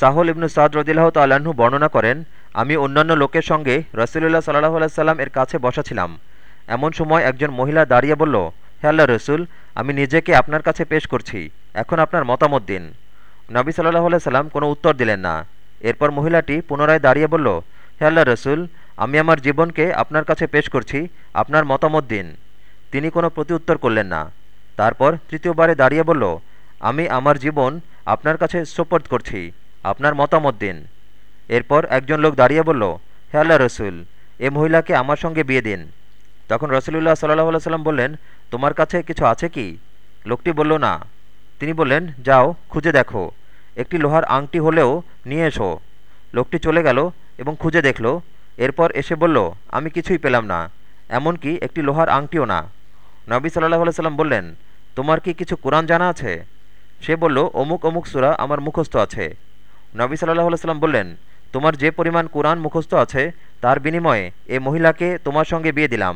সাহল ইবনু সাদ রদিল্লাহ তাল্লাহ্ন বর্ণনা করেন, আমি অন্যান্য লোকের সঙ্গে রসুলুল্লাহ সাল্লাহ আলাইসাল্লাম এর কাছে বসা ছিলাম। এমন সময় একজন মহিলা দাঁড়িয়ে বলল, হে আল্লাহ রসুল, আমি নিজেকে আপনার কাছে পেশ করছি। এখন আপনার মতামত দিন। নবী সাল্লাহ সাল্লাম কোনো উত্তর দিলেন না। এরপর মহিলাটি পুনরায় দাঁড়িয়ে বলল, হে আল্লাহ রসুল, আমি আমার জীবনকে আপনার কাছে পেশ করছি, আপনার মতামত দিন। তিনি কোনো প্রতিউত্তর করলেন না। তারপর তৃতীয়বারে দাঁড়িয়ে বলল, আমি আমার জীবন আপনার কাছে সোপর্দ করছি। আপনার মতামত দিন। এরপর একজন লোক দাঁড়িয়ে বলল, হে আল্লাহ রসুল, এ মহিলাকে আমার সঙ্গে বিয়ে দিন। তখন রসুলুল্লাহ সাল্লাহ সাল্লাম বললেন, তোমার কাছে কিছু আছে কি? লোকটি বলল, না। তিনি বললেন, যাও, খুঁজে দেখো। একটি লোহার আংটি হলেও নিয়ে এসো। লোকটি চলে গেল এবং খুঁজে দেখল। এরপর এসে বলল, আমি কিছুই পেলাম না, এমনকি একটি লোহার আংটিও না। নবী সাল্লাহ সাল্লাম বললেন, তোমার কি কিছু কোরআন জানা আছে? সে বলল, অমুক অমুক সুরা আমার মুখস্থ আছে। নবী সাল্লাহ সাল্লাম বললেন, তোমার যে পরিমাণ কোরআন মুখস্থ আছে, তার বিনিময়ে এ মহিলাকে তোমার সঙ্গে বিয়ে দিলাম।